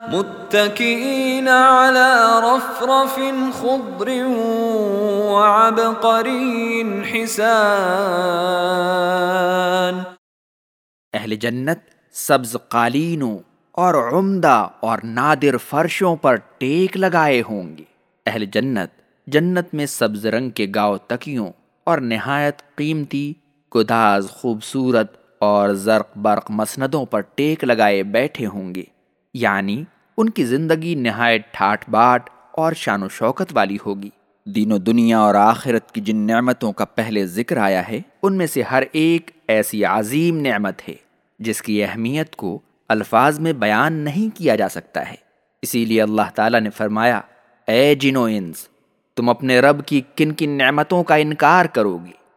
متكئين على رفرف خضر وعبقري حسان. اہل جنت سبز قالینوں اور عمدہ اور نادر فرشوں پر ٹیک لگائے ہوں گے۔ اہل جنت جنت میں سبز رنگ کے گاؤ تکیوں اور نہایت قیمتی، گداز، خوبصورت اور زرق برق مسندوں پر ٹیک لگائے بیٹھے ہوں گے۔ یعنی ان کی زندگی نہایت ٹھاٹ باٹ اور شان و شوکت والی ہوگی۔ دین و دنیا اور آخرت کی جن نعمتوں کا پہلے ذکر آیا ہے، ان میں سے ہر ایک ایسی عظیم نعمت ہے، جس کی اہمیت کو الفاظ میں بیان نہیں کیا جا سکتا ہے۔ اسی لیے اللہ تعالیٰ نے فرمایا، اے جن و انس، تم اپنے رب کی کن کن نعمتوں کا انکار کرو گے۔